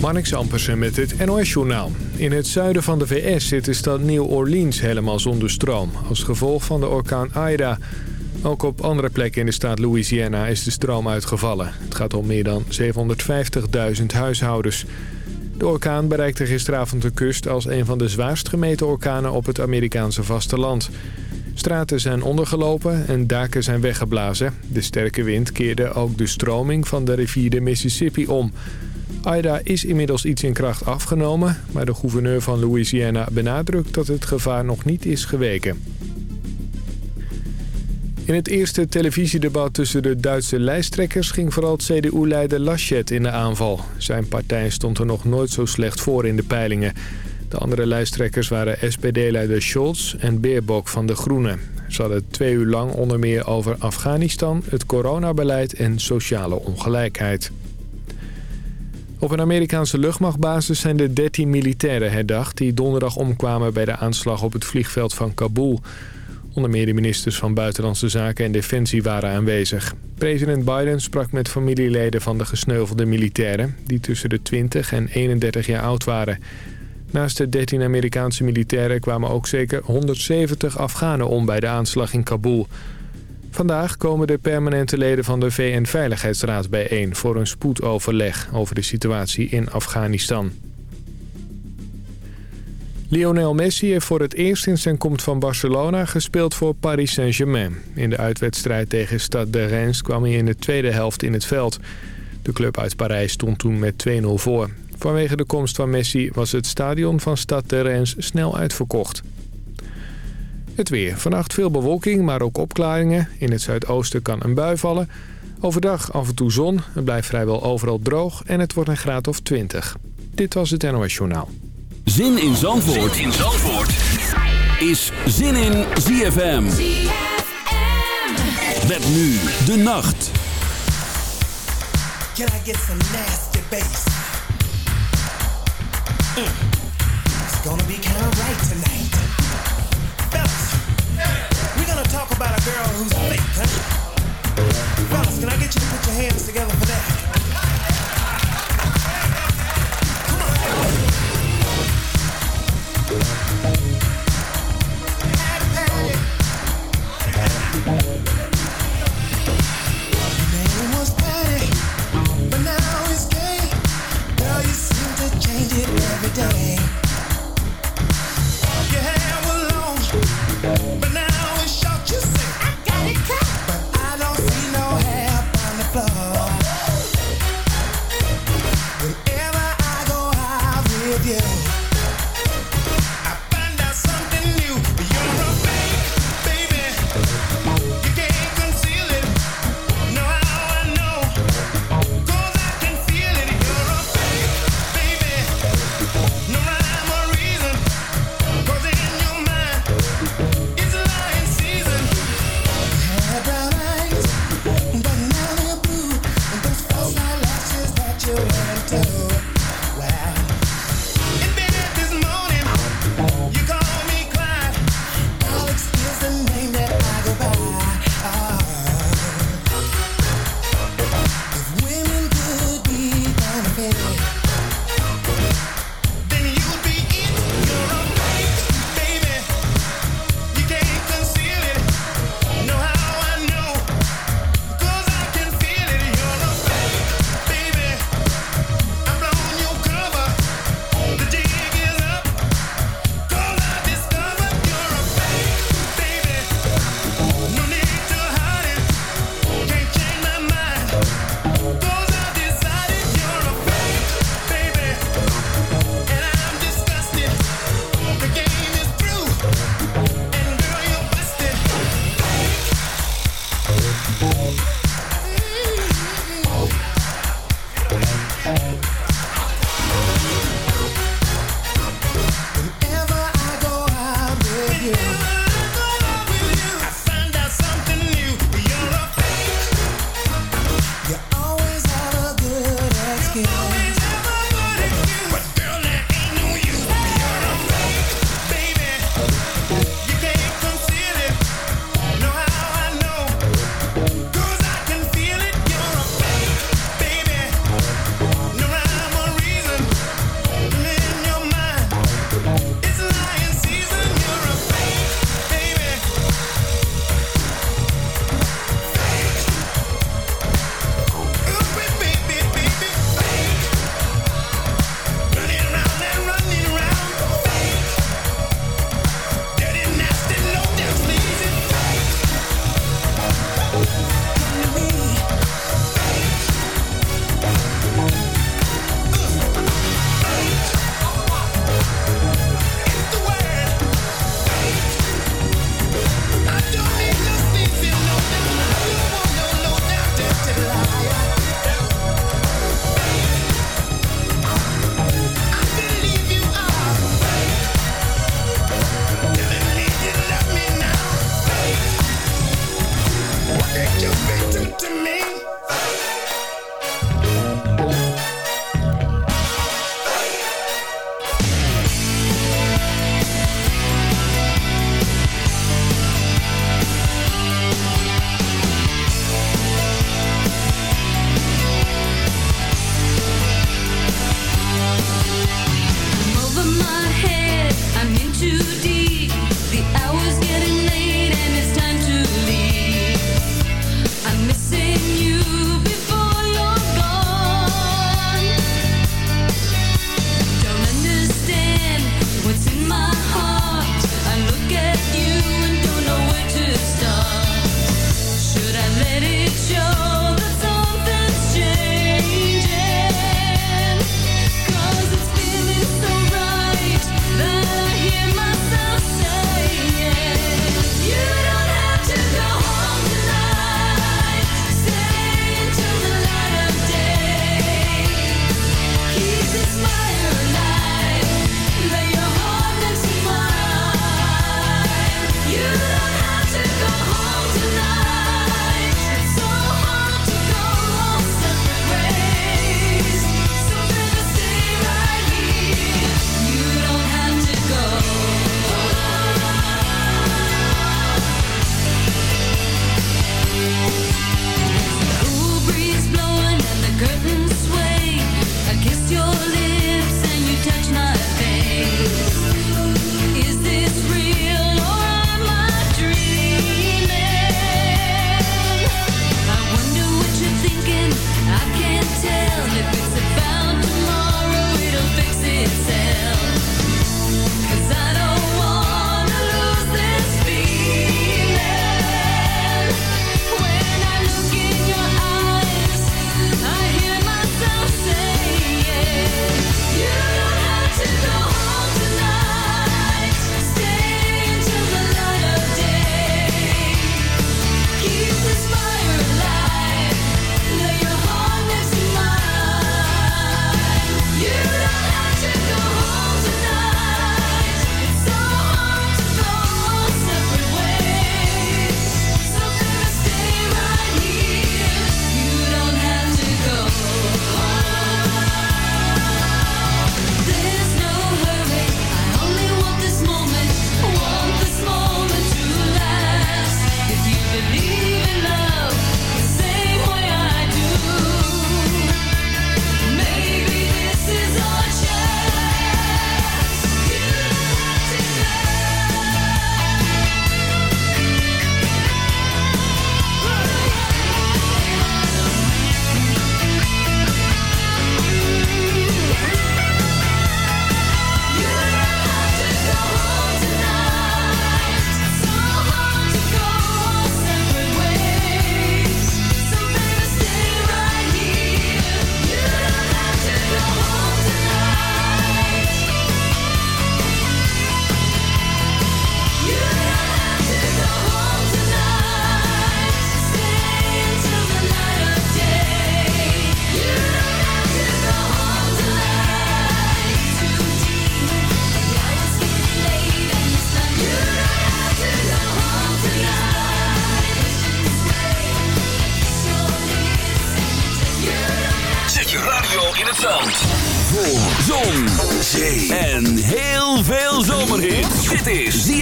Marnix Ampersen met het NOS-journaal. In het zuiden van de VS zit de stad New Orleans helemaal zonder stroom... als gevolg van de orkaan Ida. Ook op andere plekken in de staat Louisiana is de stroom uitgevallen. Het gaat om meer dan 750.000 huishoudens. De orkaan bereikte gisteravond de kust als een van de zwaarst gemeten orkanen op het Amerikaanse vasteland. Straten zijn ondergelopen en daken zijn weggeblazen. De sterke wind keerde ook de stroming van de rivier de Mississippi om... Ida is inmiddels iets in kracht afgenomen... maar de gouverneur van Louisiana benadrukt dat het gevaar nog niet is geweken. In het eerste televisiedebat tussen de Duitse lijsttrekkers... ging vooral CDU-leider Laschet in de aanval. Zijn partij stond er nog nooit zo slecht voor in de peilingen. De andere lijsttrekkers waren SPD-leider Scholz en Beerbok van de Groenen. Ze hadden twee uur lang onder meer over Afghanistan, het coronabeleid en sociale ongelijkheid. Op een Amerikaanse luchtmachtbasis zijn de 13 militairen herdacht... die donderdag omkwamen bij de aanslag op het vliegveld van Kabul. Onder meer de ministers van Buitenlandse Zaken en Defensie waren aanwezig. President Biden sprak met familieleden van de gesneuvelde militairen... die tussen de 20 en 31 jaar oud waren. Naast de 13 Amerikaanse militairen kwamen ook zeker 170 Afghanen om... bij de aanslag in Kabul... Vandaag komen de permanente leden van de VN-veiligheidsraad bijeen... voor een spoedoverleg over de situatie in Afghanistan. Lionel Messi heeft voor het eerst sinds zijn komst van Barcelona gespeeld voor Paris Saint-Germain. In de uitwedstrijd tegen Stade de Reims kwam hij in de tweede helft in het veld. De club uit Parijs stond toen met 2-0 voor. Vanwege de komst van Messi was het stadion van Stade de Reims snel uitverkocht. Het weer. Vannacht veel bewolking, maar ook opklaringen. In het zuidoosten kan een bui vallen. Overdag af en toe zon. Het blijft vrijwel overal droog en het wordt een graad of 20. Dit was het NOS Journaal. Zin in Zandvoort, zin in Zandvoort. is Zin in ZFM. ZFM. Met nu de nacht. Can I get some nasty bass? Mm. It's gonna be kind of right tonight. Talk about a girl who's fake, huh? Fellas, can I get you to put your hands together for that?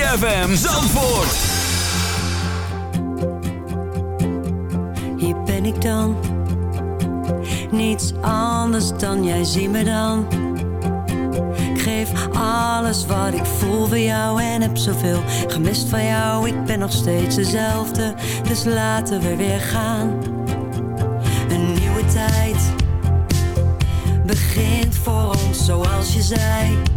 ZFM Zandvoort. Hier ben ik dan. Niets anders dan jij zie me dan. Ik geef alles wat ik voel voor jou en heb zoveel gemist van jou. Ik ben nog steeds dezelfde, dus laten we weer gaan. Een nieuwe tijd begint voor ons zoals je zei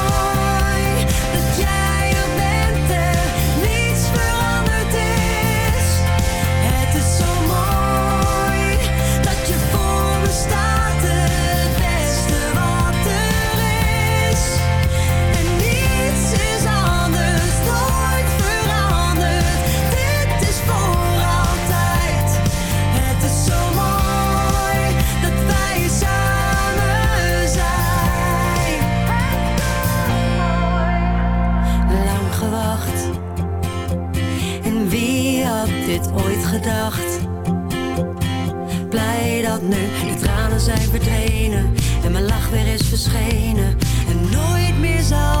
nu de tranen zijn verdwenen en mijn lach weer is verschenen. En nooit meer zal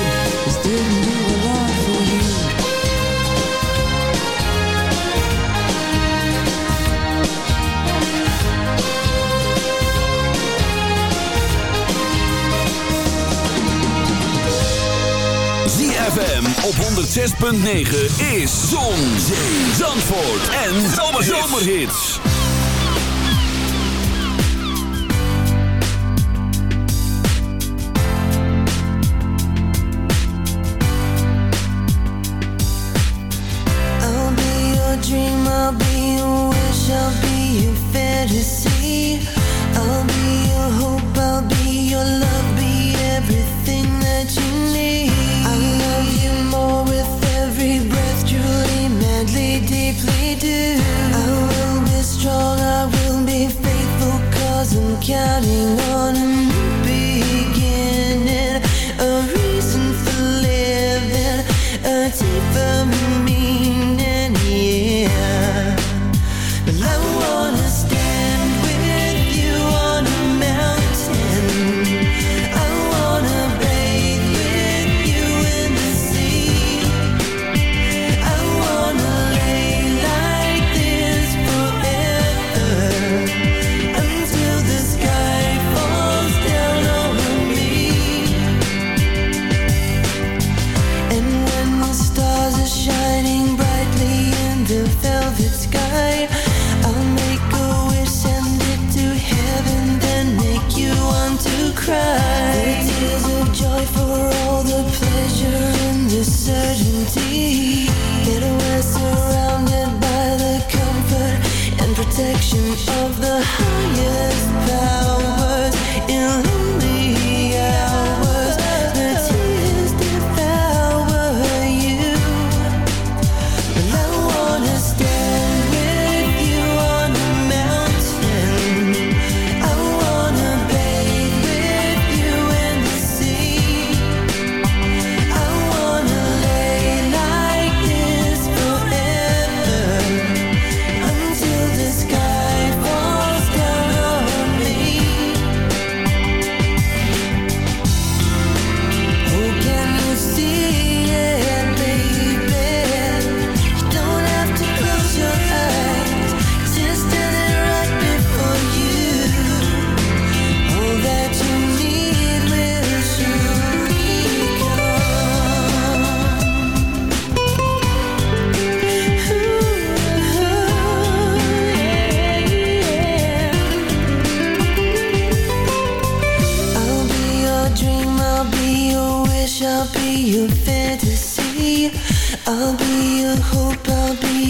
106.9 is Zon, Zee, Zandvoort en Zomerhits. I'll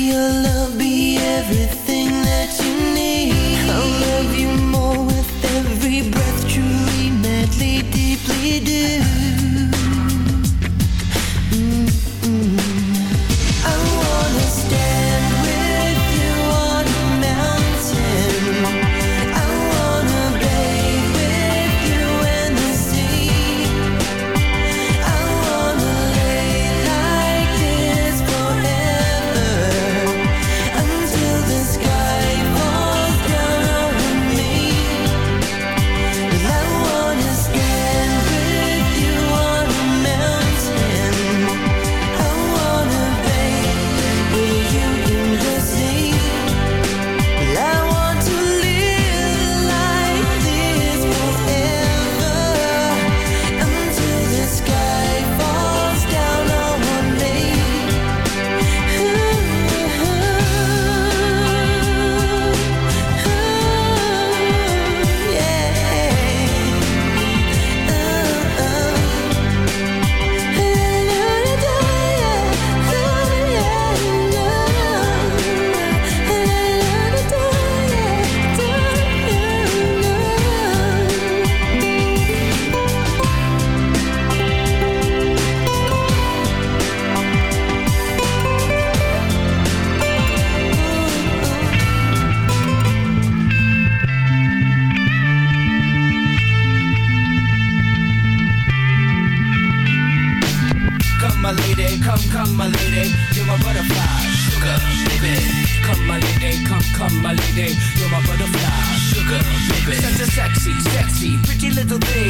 your love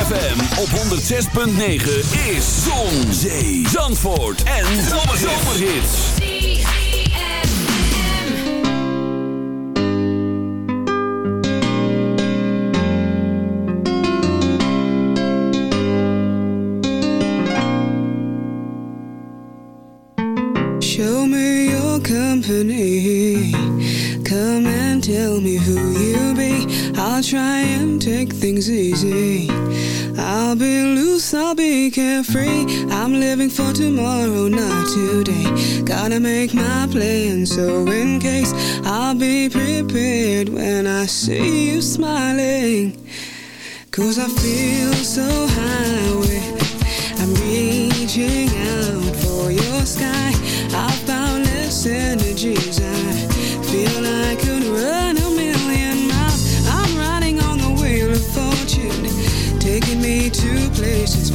ZFM op 106.9 is Zon, Zee, Zandvoort en Zomerhits. Show me your company. Come and tell me who you be. I'll try and take things easy. I'll be carefree. I'm living for tomorrow, not today. Gotta make my plan, so in case I'll be prepared when I see you smiling. Cause I feel so high, I'm reaching out for your sky. I've boundless energies,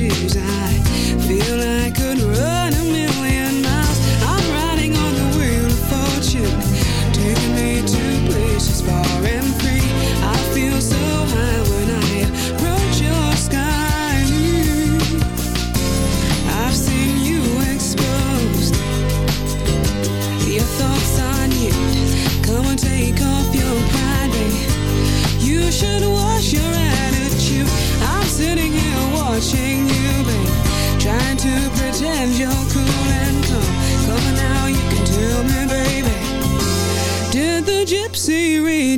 energies. I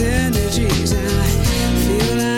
energies, I feel I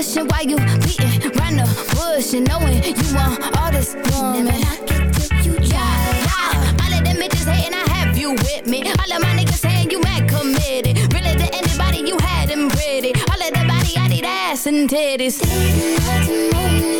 pushing while you beating round the bush and knowing you want all this woman. You yeah, yeah. All them bitches hating, I have you with me. All of my niggas saying you mad committed. Really to anybody, you had them pretty. All of that body, I need ass and titties. Didn't